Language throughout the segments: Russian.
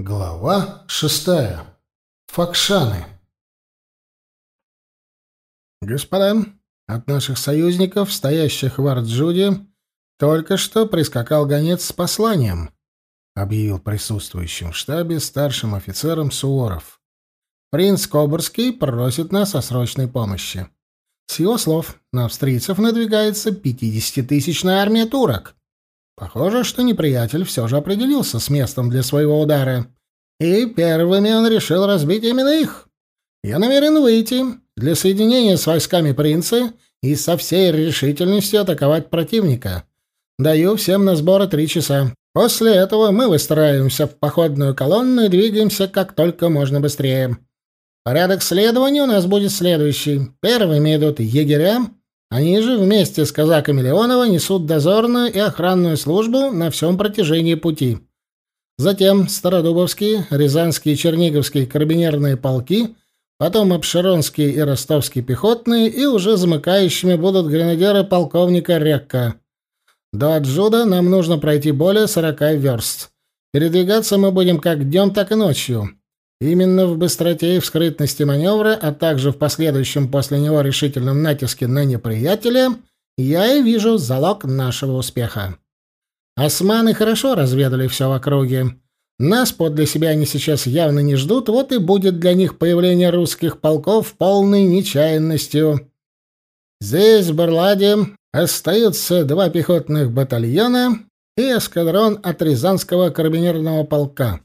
Глава шестая. Факшаны. Господа, от наших союзников, стоящих в Арджуде, только что прискакал гонец с посланием, объявил присутствующим в штабе старшим офицером Суворов. Принц Кобурский просит нас о срочной помощи. С его слов, на австрийцев надвигается пятидесятитысячная армия турок. Похоже, что неприятель все же определился с местом для своего удара. И первыми он решил разбить именно их. Я намерен выйти для соединения с войсками принца и со всей решительностью атаковать противника. Даю всем на сборы три часа. После этого мы выстраиваемся в походную колонну и двигаемся как только можно быстрее. Порядок следования у нас будет следующий. Первыми идут егеря, они же вместе с казаками Леонова несут дозорную и охранную службу на всем протяжении пути. Затем Стародубовские, Рязанские и Черниговские карабинерные полки, потом Обширонские и Ростовские пехотные, и уже замыкающими будут гренадеры полковника Рекка. До Аджуда нам нужно пройти более 40 верст. Передвигаться мы будем как днем, так и ночью. Именно в быстроте и в скрытности маневра, а также в последующем после него решительном натиске на неприятеля, я и вижу залог нашего успеха. Османы хорошо разведали все в округе. Нас подле себя они сейчас явно не ждут, вот и будет для них появление русских полков полной нечаянностью. Здесь, в Барладе, остаются два пехотных батальона и эскадрон от Рязанского карабинерного полка.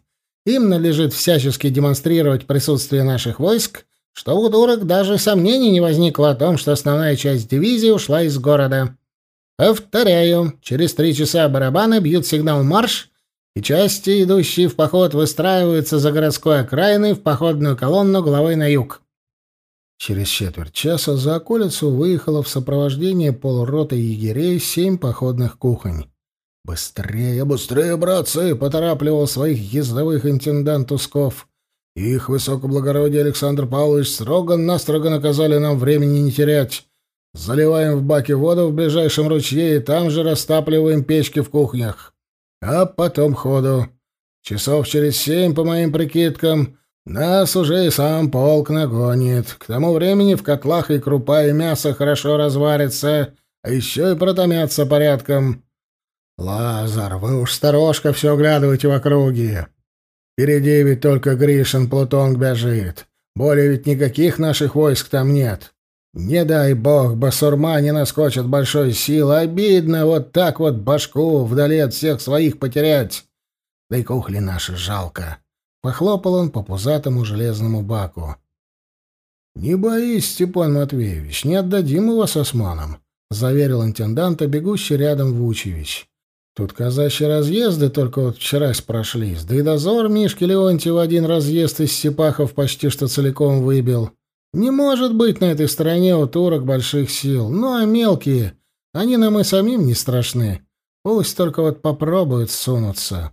Им надлежит всячески демонстрировать присутствие наших войск, что у турок даже сомнений не возникло о том, что основная часть дивизии ушла из города. Повторяю, через три часа барабаны бьют сигнал «Марш», и части, идущие в поход, выстраиваются за городской окраиной в походную колонну головой на юг. Через четверть часа за околицу выехало в сопровождении полуроты егерей семь походных кухонь. «Быстрее, быстрее, братцы!» — поторапливал своих ездовых интендант Усков. «Их высокоблагородие Александр Павлович строго-настрого наказали нам времени не терять. Заливаем в баки воду в ближайшем ручье и там же растапливаем печки в кухнях. А потом ходу. Часов через семь, по моим прикидкам, нас уже и сам полк нагонит. К тому времени в котлах и крупа, и мясо хорошо разварится, а еще и протомятся порядком». «Лазар, вы уж сторожка все оглядываете в округе. Впереди ведь только Гришин Плутонг бежит. Более ведь никаких наших войск там нет. Не дай бог, басурма не наскочат большой силы. Обидно вот так вот башку вдали от всех своих потерять. Да и кухли наши жалко». Похлопал он по пузатому железному баку. «Не боись, Степан Матвеевич, не отдадим его с османом», — заверил интенданта, бегущий рядом Вучевич. Тут казачьи разъезды только вот вчера прошлись, да и дозор Мишки Леонтьева один разъезд из Сипахов почти что целиком выбил. Не может быть на этой стороне у турок больших сил. Ну а мелкие, они нам и самим не страшны. Пусть только вот попробуют сунуться.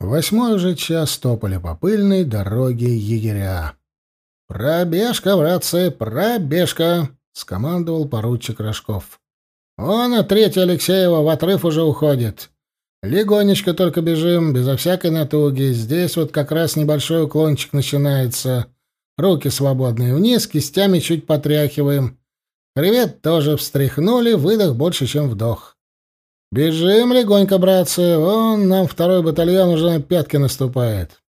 Восьмой уже час топали по пыльной дороге егеря. «Пробежка, братцы, пробежка!» — скомандовал поручик Рожков. Он, а третий Алексеева, в отрыв уже уходит. Легонечко только бежим, безо всякой натуги. Здесь вот как раз небольшой уклончик начинается. Руки свободные вниз, кистями чуть потряхиваем. Привет тоже встряхнули, выдох больше, чем вдох. Бежим легонько, братцы. Вон нам второй батальон уже на пятки наступает.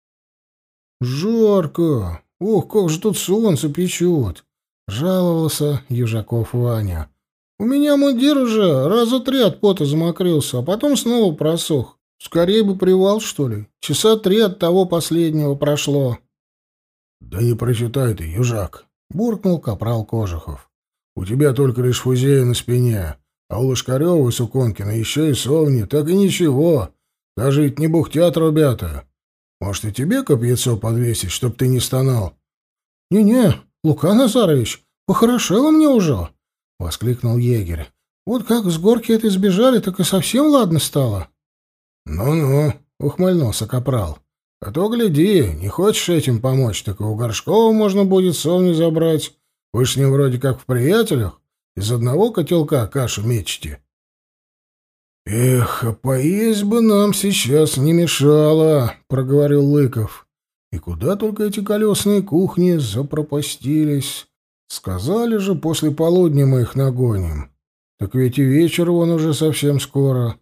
Жарко. Ух, как же тут солнце печет. Жаловался Южаков Ваня. У меня мундир уже раза три от пота замокрился, а потом снова просох. Скорее бы привал, что ли. Часа три от того последнего прошло. — Да не прочитай ты, южак, — буркнул капрал Кожухов. — У тебя только лишь фузея на спине, а у Лошкарева и Суконкина еще и совни, так и ничего. Даже ведь не бухтят ребята. Может, и тебе копьецо подвесить, чтоб ты не стонал? Не — Не-не, Лука Назарович, похорошело мне уже. — воскликнул егерь. «Вот как с горки этой сбежали, так и совсем ладно стало». «Ну-ну», — ухмыльнулся капрал. «А то гляди, не хочешь этим помочь, так и у Горшкова можно будет совни забрать. Вы с ним вроде как в приятелях, из одного котелка кашу мечете». «Эх, а поесть бы нам сейчас не мешало», — проговорил Лыков. «И куда только эти колесные кухни запропастились? Сказали же, после полудня мы их нагоним. Так ведь и вечер вон уже совсем скоро».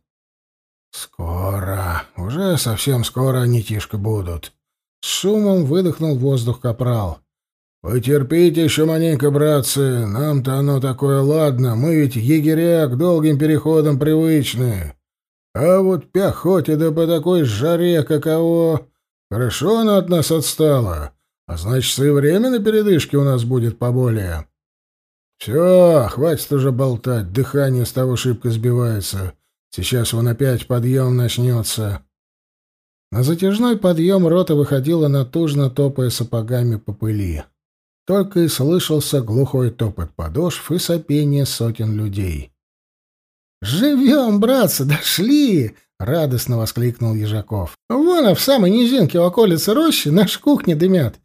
«Скоро, уже совсем скоро они тишко будут». С шумом выдохнул воздух капрал. «Потерпите еще маленько, братцы, нам-то оно такое ладно, мы ведь егеря к долгим переходам привычны. А вот пехоте да по такой жаре каково... Хорошо она от нас отстала, а значит, и время на передышке у нас будет поболее. Все, хватит уже болтать, дыхание с того шибко сбивается. Сейчас вон опять подъем начнется». На затяжной подъем рота выходила натужно, топая сапогами по пыли только и слышался глухой топот подошв и сопение сотен людей. «Живем, братцы, дошли!» — радостно воскликнул Ежаков. «Вон, а в самой низинке у околицы рощи наши кухни дымят.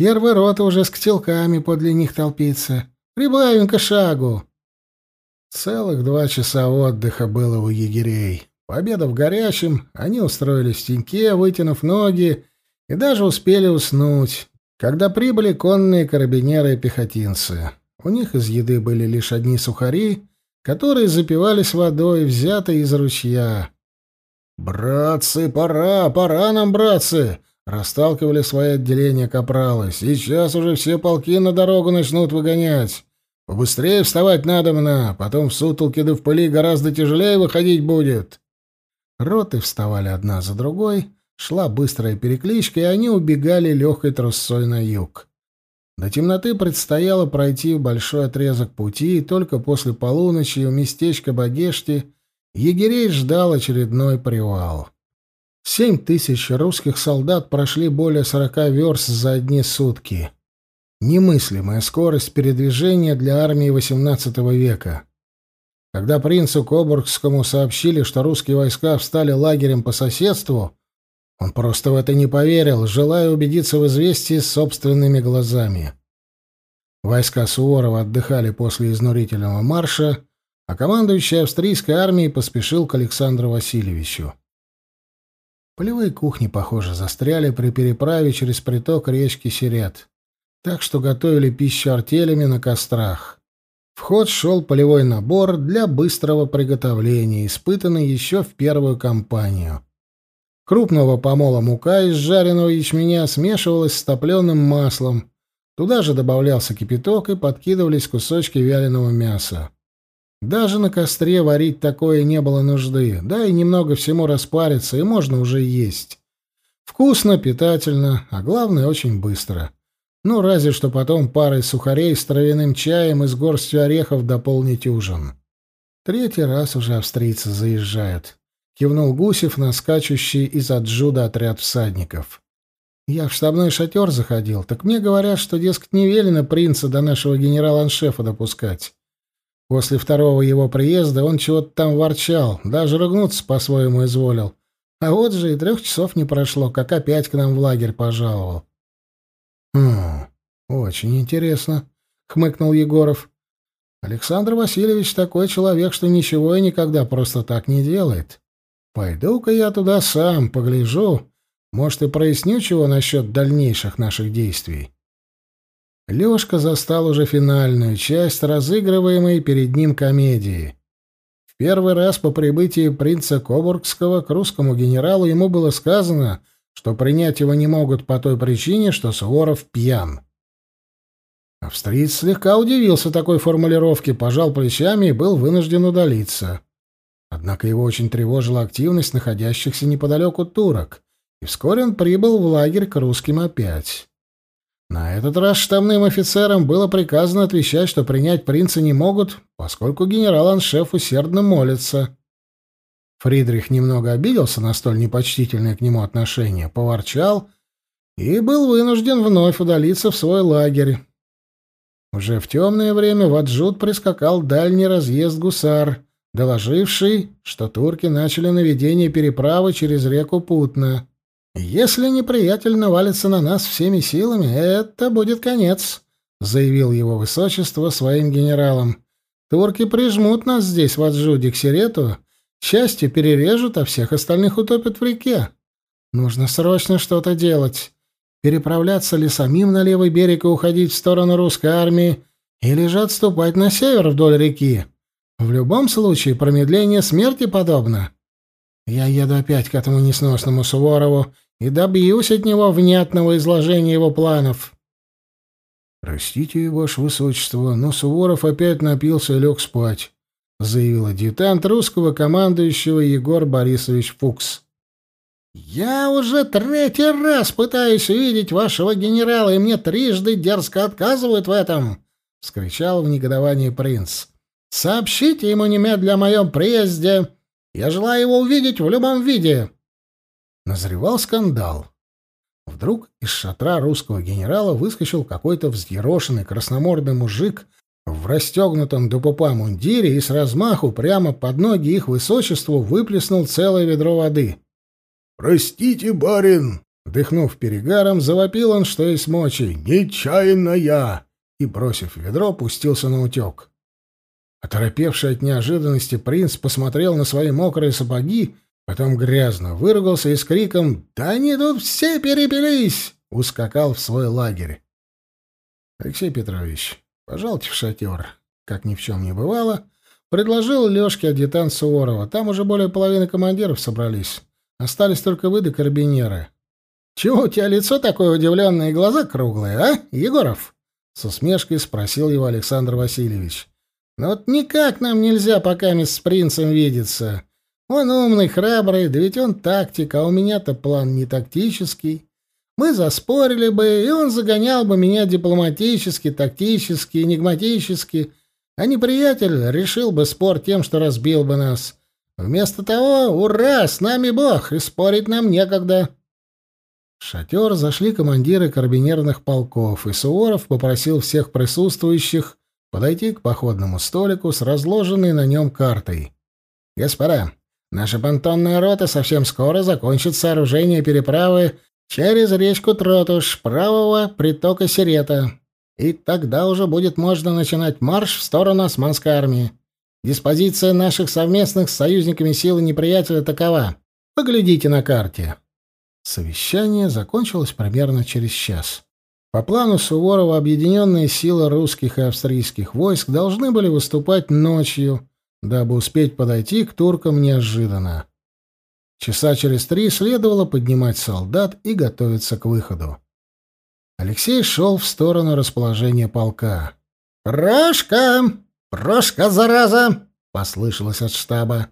Первый рота уже с котелками подле них толпится. Прибавим-ка шагу!» Целых два часа отдыха было у егерей. Пообедав горячим, они устроились в теньке, вытянув ноги, и даже успели уснуть. Когда прибыли конные карабинеры и пехотинцы, у них из еды были лишь одни сухари, которые запивались водой, взятой из ручья. «Братцы, пора, пора нам, братцы!» Расталкивали свои отделения капралы. «Сейчас уже все полки на дорогу начнут выгонять. Побыстрее вставать надо мне, потом в сутолке да в пыли гораздо тяжелее выходить будет». Роты вставали одна за другой, Шла быстрая перекличка, и они убегали легкой трусцой на юг. До темноты предстояло пройти большой отрезок пути, и только после полуночи у местечка Багешти егерей ждал очередной привал. Семь тысяч русских солдат прошли более сорока верст за одни сутки. Немыслимая скорость передвижения для армии XVIII века. Когда принцу Кобургскому сообщили, что русские войска встали лагерем по соседству, он просто в это не поверил, желая убедиться в известии собственными глазами. Войска Суворова отдыхали после изнурительного марша, а командующий австрийской армией поспешил к Александру Васильевичу. Полевые кухни, похоже, застряли при переправе через приток речки Серет, так что готовили пищу артелями на кострах. В ход шел полевой набор для быстрого приготовления, испытанный еще в первую кампанию. Крупного помола мука из жареного ячменя смешивалась с топленым маслом. Туда же добавлялся кипяток и подкидывались кусочки вяленого мяса. Даже на костре варить такое не было нужды, да и немного всему распариться, и можно уже есть. Вкусно, питательно, а главное, очень быстро. Ну, разве что потом парой сухарей с травяным чаем и с горстью орехов дополнить ужин. Третий раз уже австрийцы заезжают кивнул Гусев на скачущий из Аджуда отряд всадников. Я в штабной шатер заходил, так мне говорят, что, дескать, не велено принца до нашего генерала-аншефа допускать. После второго его приезда он чего-то там ворчал, даже ругнуться по-своему изволил. А вот же и трех часов не прошло, как опять к нам в лагерь пожаловал. «Хм, очень интересно», — хмыкнул Егоров. «Александр Васильевич такой человек, что ничего и никогда просто так не делает. Пойду-ка я туда сам, погляжу. Может, и проясню чего насчет дальнейших наших действий. Лёшка застал уже финальную часть разыгрываемой перед ним комедии. В первый раз по прибытии принца Кобургского к русскому генералу ему было сказано, что принять его не могут по той причине, что Суворов пьян. Австриец слегка удивился такой формулировке, пожал плечами и был вынужден удалиться. Однако его очень тревожила активность находящихся неподалеку турок, и вскоре он прибыл в лагерь к русским опять. На этот раз штабным офицерам было приказано отвечать, что принять принца не могут, поскольку генерал-аншеф усердно молится. Фридрих немного обиделся на столь непочтительное к нему отношение, поворчал и был вынужден вновь удалиться в свой лагерь. Уже в темное время в Аджут прискакал дальний разъезд гусар — доложивший, что турки начали наведение переправы через реку Путна. «Если неприятель навалится на нас всеми силами, это будет конец», — заявил его высочество своим генералам. «Турки прижмут нас здесь, в Аджуде, к Серету, Частью перережут, а всех остальных утопят в реке. Нужно срочно что-то делать. Переправляться ли самим на левый берег и уходить в сторону русской армии, или же отступать на север вдоль реки. В любом случае, промедление смерти подобно. Я еду опять к этому несносному Суворову и добьюсь от него внятного изложения его планов. «Простите, ваше высочество, но Суворов опять напился и лег спать», — заявил адъютант русского командующего Егор Борисович Фукс. «Я уже третий раз пытаюсь увидеть вашего генерала, и мне трижды дерзко отказывают в этом!» — вскричал в негодовании принц. «Сообщите ему немедля о моем приезде. Я желаю его увидеть в любом виде». Назревал скандал. Вдруг из шатра русского генерала выскочил какой-то взъерошенный красномордый мужик в расстегнутом до пупа мундире и с размаху прямо под ноги их высочеству выплеснул целое ведро воды. «Простите, барин!» Дыхнув перегаром, завопил он, что есть мочи. «Нечаянно я!» И, бросив ведро, пустился на утек. Оторопевший от неожиданности принц посмотрел на свои мокрые сапоги, потом грязно выругался и с криком «Да они тут все перепились!» ускакал в свой лагерь. Алексей Петрович, пожалуйте в шатер. Как ни в чем не бывало, предложил Лешке адъютант Суворова. Там уже более половины командиров собрались. Остались только вы да карабинеры. Чего у тебя лицо такое удивленное и глаза круглые, а, Егоров? С усмешкой спросил его Александр Васильевич. Но «Ну вот никак нам нельзя пока с принцем видеться. Он умный, храбрый, да ведь он тактик, а у меня-то план не тактический. Мы заспорили бы, и он загонял бы меня дипломатически, тактически, энигматически, а неприятель решил бы спор тем, что разбил бы нас. Вместо того, ура, с нами Бог, и спорить нам некогда. В шатер зашли командиры карабинерных полков, и Суворов попросил всех присутствующих подойти к походному столику с разложенной на нем картой. «Господа, наша понтонная рота совсем скоро закончит сооружение переправы через речку Тротуш, правого притока Сирета, и тогда уже будет можно начинать марш в сторону османской армии. Диспозиция наших совместных с союзниками сил неприятеля такова. Поглядите на карте. Совещание закончилось примерно через час. По плану Суворова объединенные силы русских и австрийских войск должны были выступать ночью, дабы успеть подойти к туркам неожиданно. Часа через три следовало поднимать солдат и готовиться к выходу. Алексей шел в сторону расположения полка. «Рашка!» «Прошка, зараза!» — послышалось от штаба.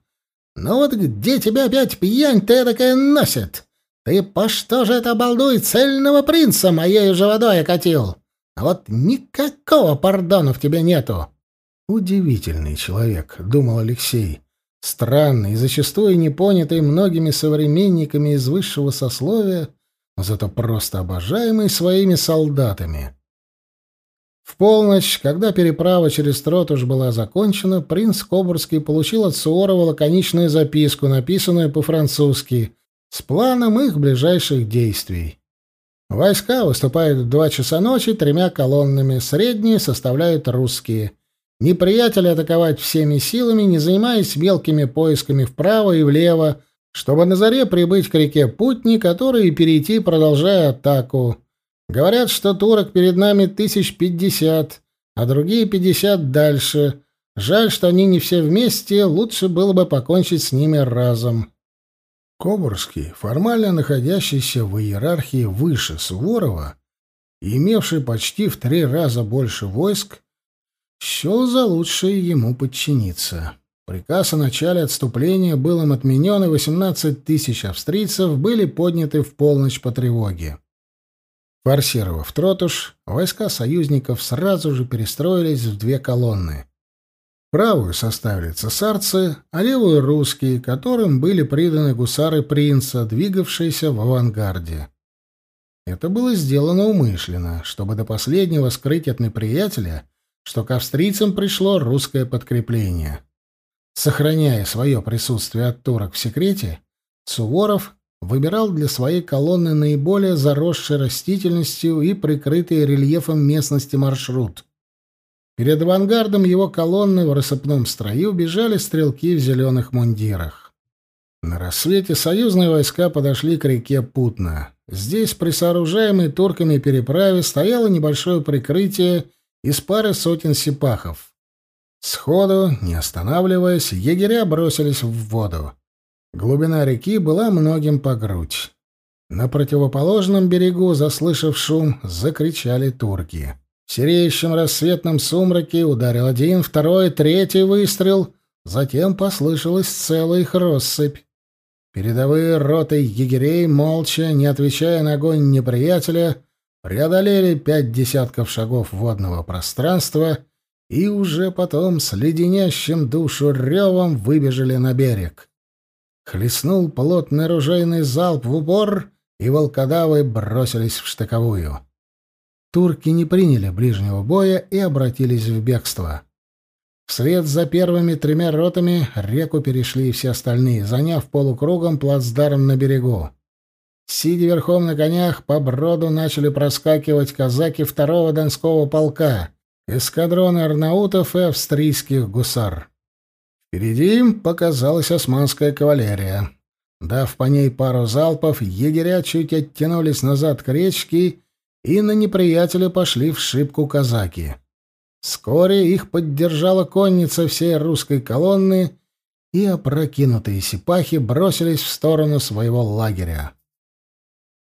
«Ну вот где тебя опять пьянь-то эдакая носит? Ты по что же это, балдуй, цельного принца моей же водой окатил? А вот никакого пардона в тебе нету!» «Удивительный человек», — думал Алексей. «Странный и зачастую непонятый многими современниками из высшего сословия, зато просто обожаемый своими солдатами». В полночь, когда переправа через Тротуш была закончена, принц Кобурский получил от Суворова лаконичную записку, написанную по-французски, с планом их ближайших действий. Войска выступают в два часа ночи тремя колоннами, средние составляют русские. Неприятеля атаковать всеми силами, не занимаясь мелкими поисками вправо и влево, чтобы на заре прибыть к реке Путни, который и перейти, продолжая атаку. Говорят, что турок перед нами тысяч пятьдесят, а другие пятьдесят дальше. Жаль, что они не все вместе, лучше было бы покончить с ними разом. Кобурский, формально находящийся в иерархии выше Суворова имевший почти в три раза больше войск, счел за лучшее ему подчиниться. Приказ о начале отступления был им отменен, и 18 тысяч австрийцев были подняты в полночь по тревоге. Форсировав Тротуш, войска союзников сразу же перестроились в две колонны. Правую составили цесарцы, а левую — русские, которым были приданы гусары принца, двигавшиеся в авангарде. Это было сделано умышленно, чтобы до последнего скрыть от неприятеля, что к австрийцам пришло русское подкрепление. Сохраняя свое присутствие от турок в секрете, Суворов выбирал для своей колонны наиболее заросший растительностью и прикрытый рельефом местности маршрут. Перед авангардом его колонны в рассыпном строю бежали стрелки в зеленых мундирах. На рассвете союзные войска подошли к реке Путна. Здесь, при сооружаемой турками переправе, стояло небольшое прикрытие из пары сотен сипахов. Сходу, не останавливаясь, егеря бросились в воду. Глубина реки была многим по грудь. На противоположном берегу, заслышав шум, закричали турки. В сереющем рассветном сумраке ударил один, второй, третий выстрел. Затем послышалась целая их россыпь. Передовые роты егерей, молча, не отвечая на огонь неприятеля, преодолели пять десятков шагов водного пространства и уже потом с леденящим душу ревом выбежали на берег. Хлестнул плотный ружейный залп в упор, и волкодавы бросились в штыковую. Турки не приняли ближнего боя и обратились в бегство. Вслед за первыми тремя ротами реку перешли и все остальные, заняв полукругом плацдарм на берегу. Сидя верхом на конях, по броду начали проскакивать казаки второго Донского полка, эскадроны арнаутов и австрийских гусар. Впереди им показалась османская кавалерия. Дав по ней пару залпов, егеря чуть оттянулись назад к речке и на неприятеля пошли в шибку казаки. Вскоре их поддержала конница всей русской колонны, и опрокинутые сипахи бросились в сторону своего лагеря.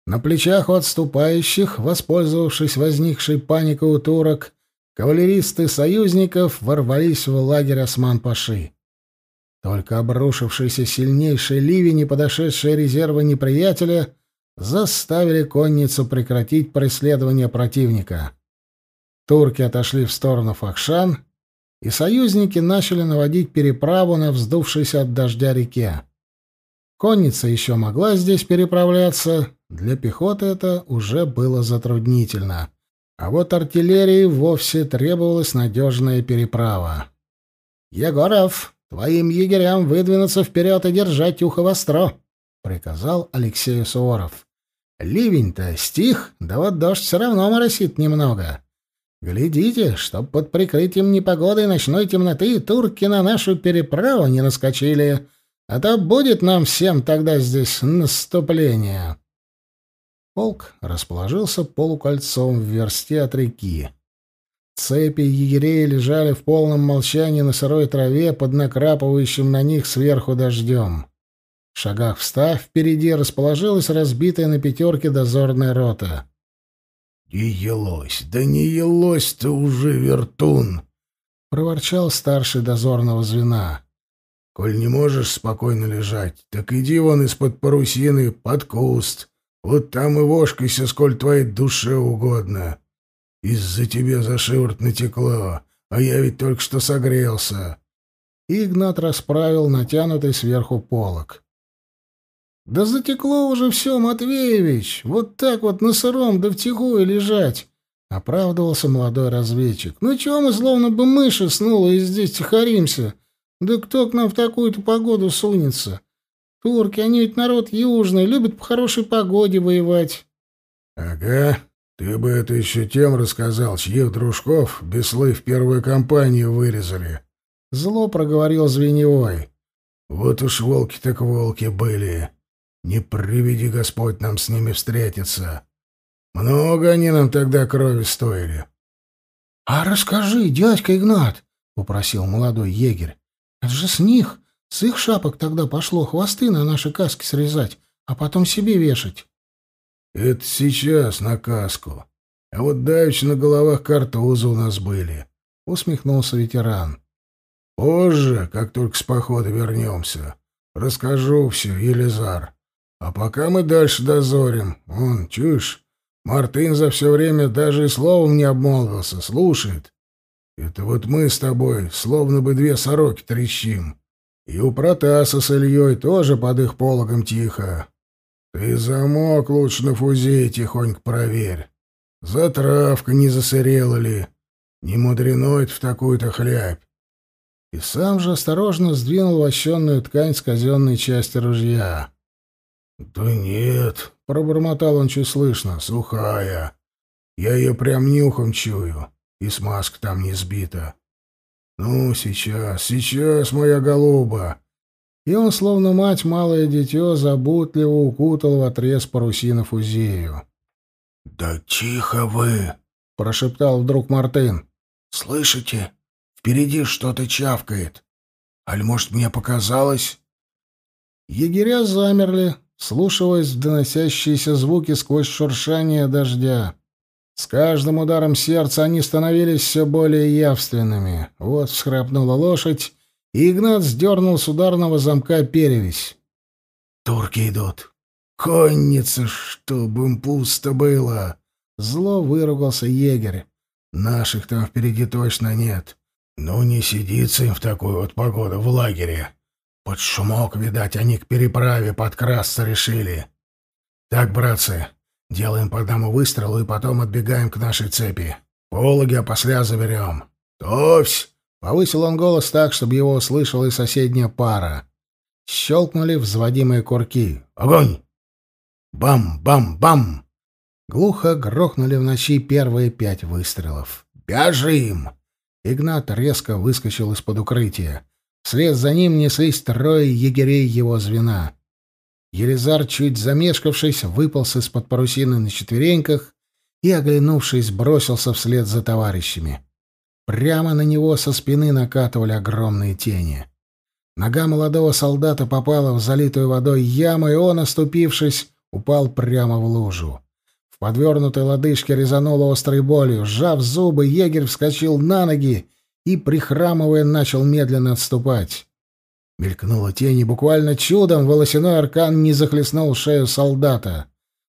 На плечах у отступающих, воспользовавшись возникшей паникой у турок, кавалеристы союзников ворвались в лагерь Осман-Паши. Только обрушившийся сильнейший ливень и подошедшие резервы неприятеля заставили конницу прекратить преследование противника. Турки отошли в сторону Фахшан, и союзники начали наводить переправу на вздувшейся от дождя реке. Конница еще могла здесь переправляться, для пехоты это уже было затруднительно. А вот артиллерии вовсе требовалась надежная переправа. «Егоров, твоим егерям выдвинуться вперед и держать ухо востро», — приказал Алексею Суворов. «Ливень-то стих, да вот дождь все равно моросит немного. Глядите, чтоб под прикрытием непогоды и ночной темноты турки на нашу переправу не наскочили, а то будет нам всем тогда здесь наступление. Полк расположился полукольцом в версте от реки. Цепи егерей лежали в полном молчании на сырой траве под накрапывающим на них сверху дождем. В шагах встав впереди расположилась разбитая на пятерке дозорная рота. «Не елось, да не елось-то уже, вертун!» — проворчал старший дозорного звена. «Коль не можешь спокойно лежать, так иди вон из-под парусины под куст. Вот там и вошкайся, сколь твоей душе угодно. Из-за тебя за шиворот натекло, а я ведь только что согрелся». И Игнат расправил натянутый сверху полог. «Да затекло уже все, Матвеевич! Вот так вот на сыром да в тихую лежать!» — оправдывался молодой разведчик. «Ну чего мы словно бы мыши снула и здесь тихоримся? Да кто к нам в такую-то погоду сунется? Турки, они ведь народ южный, любят по хорошей погоде воевать». «Ага, ты бы это еще тем рассказал, чьих дружков беслы в первую кампанию вырезали». Зло проговорил Звеневой. «Вот уж волки так волки были». Не приведи Господь нам с ними встретиться. Много они нам тогда крови стоили. — А расскажи, дядька Игнат, — попросил молодой егерь. — Это же с них, с их шапок тогда пошло хвосты на наши каски срезать, а потом себе вешать. — Это сейчас на каску. А вот давеча на головах картузы у нас были, — усмехнулся ветеран. — Позже, как только с похода вернемся, расскажу все, Елизар. А пока мы дальше дозорим. Он, чуешь, Мартын за все время даже и словом не обмолвился, слушает. Это вот мы с тобой словно бы две сороки трещим. И у Протаса с Ильей тоже под их пологом тихо. Ты замок лучше на фузе тихонько проверь. Затравка не засырела ли? Не мудрено это в такую-то хлябь. И сам же осторожно сдвинул вощенную ткань с казенной части ружья. «Да нет», — пробормотал он чуть слышно, — «сухая. Я ее прям нюхом чую. и смазка там не сбита. Ну, сейчас, сейчас, моя голуба!» И он, словно мать малое дитё, заботливо укутал в отрез парусинов Узею. «Да тихо вы!» — прошептал вдруг Мартын. «Слышите? Впереди что-то чавкает. Аль, может, мне показалось?» Егеря замерли, слушаясь в доносящиеся звуки сквозь шуршание дождя. С каждым ударом сердца они становились все более явственными. Вот всхрапнула лошадь, и Игнат сдернул с ударного замка перевязь. «Турки идут! Конница, чтобы им пусто было!» Зло выругался егерь. «Наших там впереди точно нет. Ну, не сидится им в такую вот погоду в лагере. Под шумок, видать, они к переправе подкрасться решили. Так, братцы, Делаем по одному выстрелу и потом отбегаем к нашей цепи. Пологи опосля заберем. Товсь! Повысил он голос так, чтобы его услышала и соседняя пара. Щелкнули взводимые курки. Огонь! Бам-бам-бам! Глухо грохнули в ночи первые пять выстрелов. «Бежим!» Игнат резко выскочил из-под укрытия. Вслед за ним неслись трое егерей его звена. Елизар, чуть замешкавшись, выполз из-под парусины на четвереньках и, оглянувшись, бросился вслед за товарищами. Прямо на него со спины накатывали огромные тени. Нога молодого солдата попала в залитую водой яму, и он, оступившись, упал прямо в лужу. В подвернутой лодыжке резануло острой болью. Сжав зубы, егерь вскочил на ноги и, прихрамывая, начал медленно отступать. Мелькнула тень, и буквально чудом волосяной аркан не захлестнул шею солдата.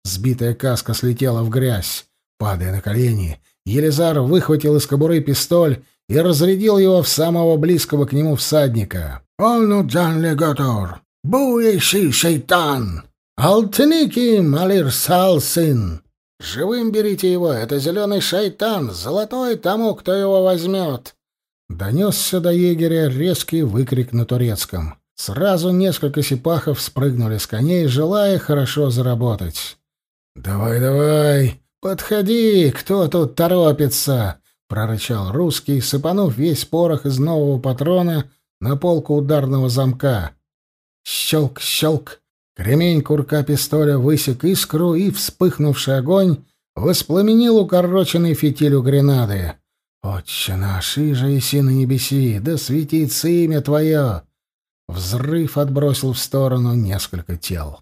Сбитая каска слетела в грязь. Падая на колени, Елизар выхватил из кобуры пистоль и разрядил его в самого близкого к нему всадника. «Он джан легатор! Буэши шейтан! Алтники малир салсин! Живым берите его, это зеленый шайтан, золотой тому, кто его возьмет!» Донесся до егеря резкий выкрик на турецком. Сразу несколько сипахов спрыгнули с коней, желая хорошо заработать. «Давай, давай, подходи, кто тут торопится?» — прорычал русский, сыпанув весь порох из нового патрона на полку ударного замка. Щелк, щелк. Кремень курка пистоля высек искру, и вспыхнувший огонь воспламенил укороченный фитиль у гренады. «Отче наш, и же еси на небеси, да светится имя Твое!» Взрыв отбросил в сторону несколько тел.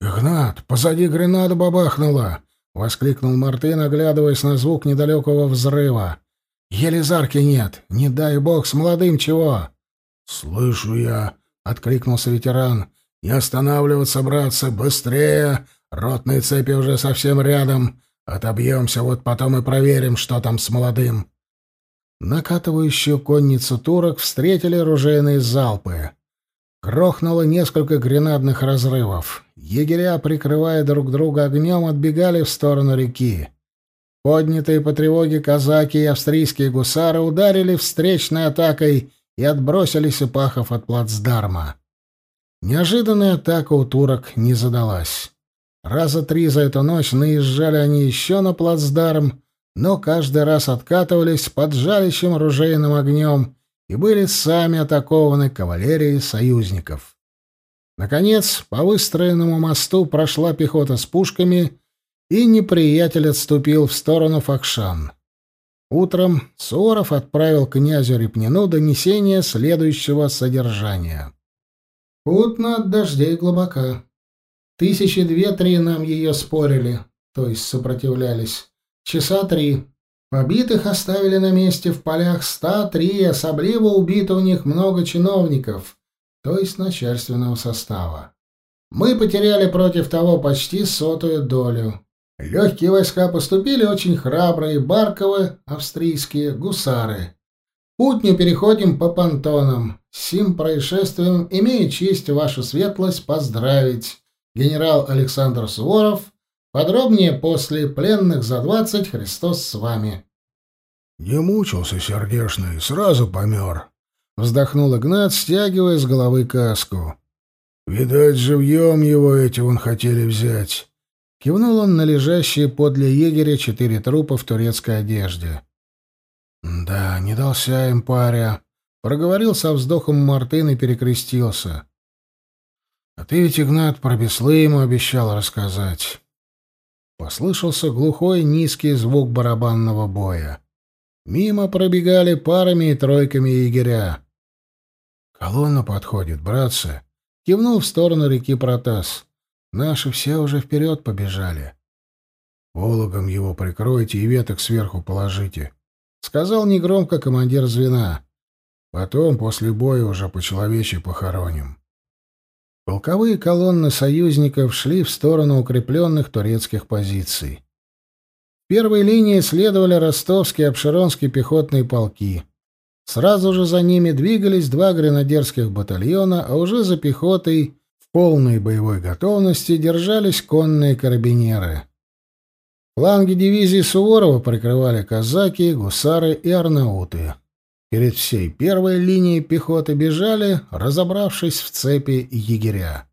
«Игнат, позади гренада бабахнула!» — воскликнул Мартын, оглядываясь на звук недалекого взрыва. «Елизарки нет! Не дай бог с молодым чего!» «Слышу я!» — откликнулся ветеран. «Не останавливаться, братцы! Быстрее! Ротные цепи уже совсем рядом! Отобьемся, вот потом и проверим, что там с молодым!» Накатывающую конницу турок встретили ружейные залпы. Грохнуло несколько гренадных разрывов. Егеря, прикрывая друг друга огнем, отбегали в сторону реки. Поднятые по тревоге казаки и австрийские гусары ударили встречной атакой и отбросили сипахов от плацдарма. Неожиданная атака у турок не задалась. Раза три за эту ночь наезжали они еще на плацдарм, но каждый раз откатывались под жалящим ружейным огнем и были сами атакованы кавалерией союзников. Наконец, по выстроенному мосту прошла пехота с пушками, и неприятель отступил в сторону Факшан. Утром Суворов отправил князю Репнину донесение следующего содержания. «Путно от дождей глубока. Тысячи две-три нам ее спорили, то есть сопротивлялись. Часа три. Побитых оставили на месте в полях ста три, особливо убито у них много чиновников, то есть начальственного состава. Мы потеряли против того почти сотую долю. Легкие войска поступили очень храбрые, Барковы, австрийские, гусары. Путню переходим по понтонам. С сим происшествием имею честь вашу светлость поздравить. Генерал Александр Суворов, Подробнее после пленных за двадцать Христос с вами. Не мучился сердешный, сразу помер. Вздохнул Игнат, стягивая с головы каску. Видать, живьем его эти он хотели взять. Кивнул он на лежащие подле егеря четыре трупа в турецкой одежде. Не дался им паря. Проговорил со вздохом Мартын и перекрестился. А ты ведь, Игнат, про Беслы ему обещал рассказать. Послышался глухой низкий звук барабанного боя. Мимо пробегали парами и тройками егеря. «Колонна подходит, братцы!» — кивнул в сторону реки Протас. «Наши все уже вперед побежали». «Вологом его прикройте и веток сверху положите», — сказал негромко командир звена. «Потом, после боя, уже по-человечьи похороним». Полковые колонны союзников шли в сторону укрепленных турецких позиций. В первой линии следовали ростовские и обширонские пехотные полки. Сразу же за ними двигались два гренадерских батальона, а уже за пехотой в полной боевой готовности держались конные карабинеры. Фланги дивизии Суворова прикрывали казаки, гусары и арнауты. Перед всей первой линией пехоты бежали, разобравшись в цепи егеря.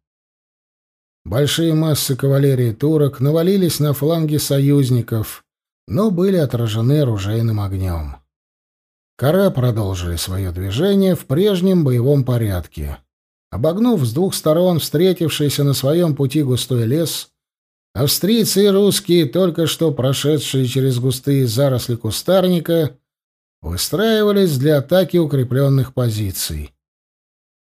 Большие массы кавалерии турок навалились на фланги союзников, но были отражены оружейным огнем. Кара продолжили свое движение в прежнем боевом порядке. Обогнув с двух сторон встретившийся на своем пути густой лес, австрийцы и русские, только что прошедшие через густые заросли кустарника, выстраивались для атаки укрепленных позиций.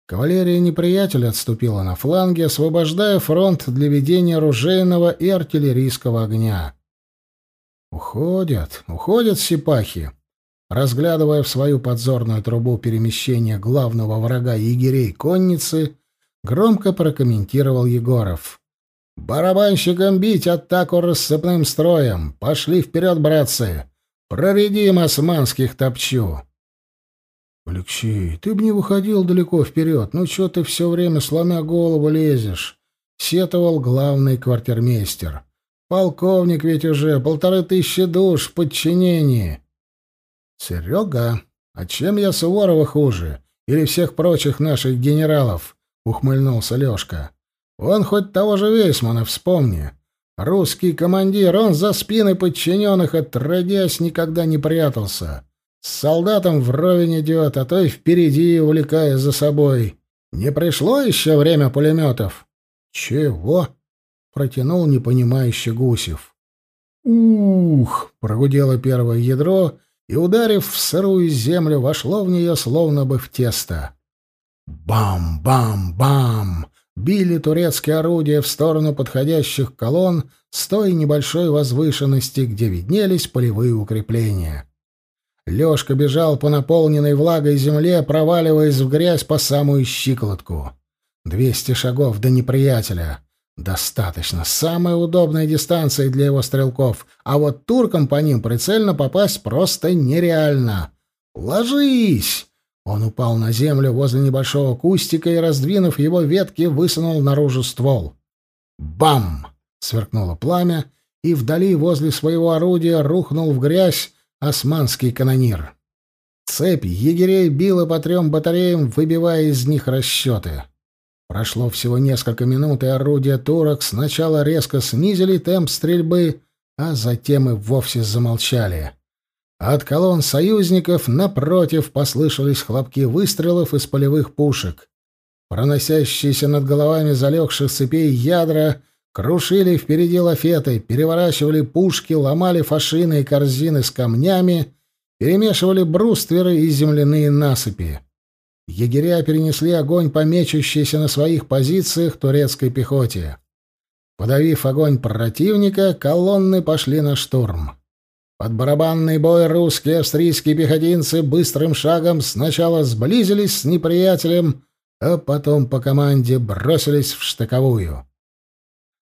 Кавалерия неприятеля отступила на фланге, освобождая фронт для ведения оружейного и артиллерийского огня. Уходят, уходят сипахи. Разглядывая в свою подзорную трубу перемещение главного врага егерей конницы, громко прокомментировал Егоров. «Барабанщикам бить атаку рассыпным строем! Пошли вперед, братцы! Проредим османских топчу!» «Алексей, ты б не выходил далеко вперед. Ну, что ты все время, сломя голову, лезешь?» — сетовал главный квартирмейстер. «Полковник ведь уже, полторы тысячи душ в подчинении». «Серега, а чем я Суворова хуже? Или всех прочих наших генералов?» — ухмыльнулся Лешка. «Он хоть того же Вейсмана вспомни. Русский командир, он за спины подчиненных, отродясь, никогда не прятался. С солдатом вровень идет, а то и впереди, увлекая за собой. Не пришло еще время пулеметов?» «Чего?» — протянул непонимающий Гусев. «Ух!» — прогудело первое ядро — и, ударив в сырую землю, вошло в нее словно бы в тесто. Бам-бам-бам! Били турецкие орудия в сторону подходящих колонн с той небольшой возвышенности, где виднелись полевые укрепления. Лёшка бежал по наполненной влагой земле, проваливаясь в грязь по самую щиколотку. Двести шагов до неприятеля. Достаточно. Самая удобная дистанция для его стрелков. А вот туркам по ним прицельно попасть просто нереально. «Ложись!» Он упал на землю возле небольшого кустика и, раздвинув его ветки, высунул наружу ствол. «Бам!» — сверкнуло пламя, и вдали возле своего орудия рухнул в грязь османский канонир. Цепь егерей била по трем батареям, выбивая из них расчеты. Прошло всего несколько минут, и орудия турок сначала резко снизили темп стрельбы, а затем и вовсе замолчали. От колонн союзников, напротив, послышались хлопки выстрелов из полевых пушек. Проносящиеся над головами залегших цепей ядра крушили впереди лафеты, переворачивали пушки, ломали фашины и корзины с камнями, перемешивали брустверы и земляные насыпи. Егеря перенесли огонь по мечущейся на своих позициях турецкой пехоте. Подавив огонь противника, колонны пошли на штурм. Под барабанный бой русские австрийские пехотинцы быстрым шагом сначала сблизились с неприятелем, а потом по команде бросились в штыковую.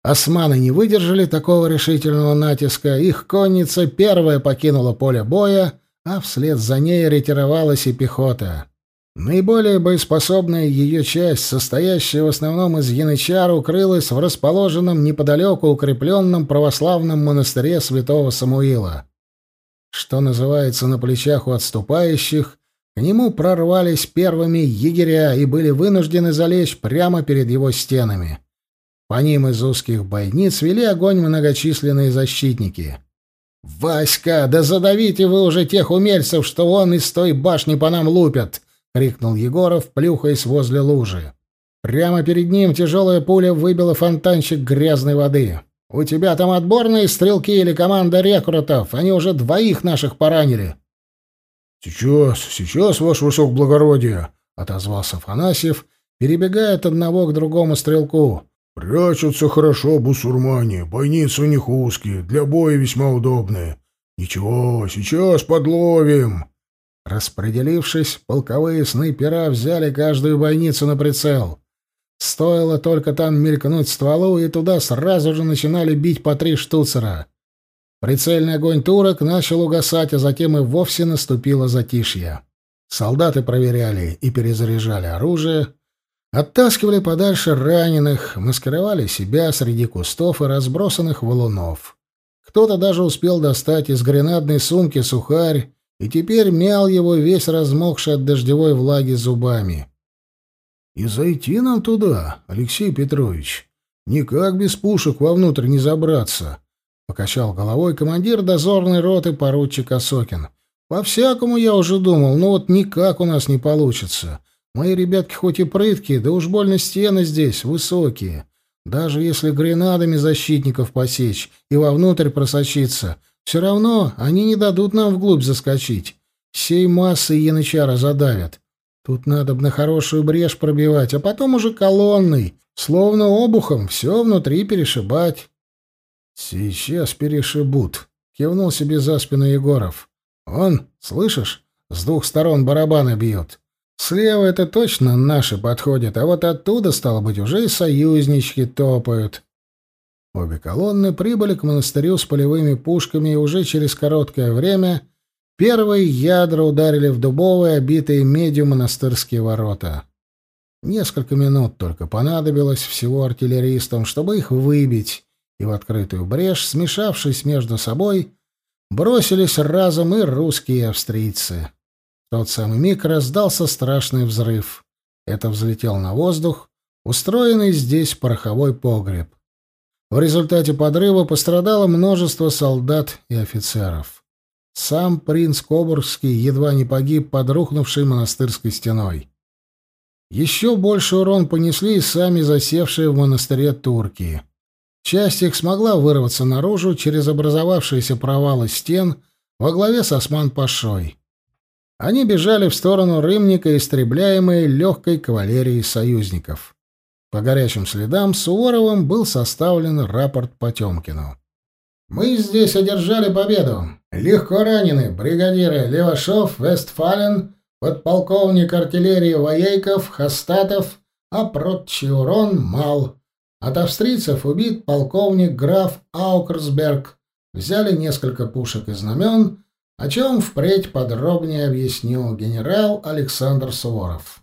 Османы не выдержали такого решительного натиска, их конница первая покинула поле боя, а вслед за ней ретировалась и пехота. Наиболее боеспособная ее часть, состоящая в основном из янычар, укрылась в расположенном неподалеку укрепленном православном монастыре святого Самуила. Что называется, на плечах у отступающих, к нему прорвались первыми егеря и были вынуждены залечь прямо перед его стенами. По ним из узких бойниц вели огонь многочисленные защитники. «Васька, да задавите вы уже тех умельцев, что вон из той башни по нам лупят!» — крикнул Егоров, плюхаясь возле лужи. Прямо перед ним тяжелая пуля выбила фонтанчик грязной воды. «У тебя там отборные стрелки или команда рекрутов? Они уже двоих наших поранили». «Сейчас, сейчас, ваше высокоблагородие!» — отозвался Афанасьев, перебегая от одного к другому стрелку. «Прячутся хорошо бусурмане, бойницы у них узкие, для боя весьма удобные. Ничего, сейчас подловим!» Распределившись, полковые снайпера взяли каждую бойницу на прицел. Стоило только там мелькнуть стволу, и туда сразу же начинали бить по три штуцера. Прицельный огонь турок начал угасать, а затем и вовсе наступило затишье. Солдаты проверяли и перезаряжали оружие, оттаскивали подальше раненых, маскировали себя среди кустов и разбросанных валунов. Кто-то даже успел достать из гренадной сумки сухарь и теперь мял его весь размокший от дождевой влаги зубами. И зайти нам туда, Алексей Петрович. Никак без пушек вовнутрь не забраться. Покачал головой командир дозорной роты поручик Осокин. По-всякому я уже думал, но вот никак у нас не получится. Мои ребятки хоть и прыткие, да уж больно стены здесь высокие. Даже если гренадами защитников посечь и вовнутрь просочиться, все равно они не дадут нам вглубь заскочить. Всей массой янычара задавят. Тут надо бы на хорошую брешь пробивать, а потом уже колонной, словно обухом, все внутри перешибать. — Сейчас перешибут, — кивнул себе за спину Егоров. — Он, слышишь, с двух сторон барабаны бьет. Слева это точно наши подходят, а вот оттуда, стало быть, уже и союзнички топают. Обе колонны прибыли к монастырю с полевыми пушками, и уже через короткое время Первые ядра ударили в дубовые, обитые медью монастырские ворота. Несколько минут только понадобилось всего артиллеристам, чтобы их выбить, и в открытую брешь, смешавшись между собой, бросились разом и русские и австрийцы. В тот самый миг раздался страшный взрыв. Это взлетел на воздух, устроенный здесь пороховой погреб. В результате подрыва пострадало множество солдат и офицеров. Сам принц Кобургский едва не погиб под рухнувшей монастырской стеной. Еще больше урон понесли и сами засевшие в монастыре турки. Часть их смогла вырваться наружу через образовавшиеся провалы стен во главе с Осман-Пашой. Они бежали в сторону Рымника, истребляемые легкой кавалерией союзников. По горячим следам Суворовым был составлен рапорт Потемкину. «Мы здесь одержали победу. Легко ранены бригадиры Левашов, Вестфален, подполковник артиллерии Воейков, Хастатов, а прочий урон мал. От австрийцев убит полковник граф Аукерсберг. Взяли несколько пушек и знамен, о чем впредь подробнее объяснил генерал Александр Суворов.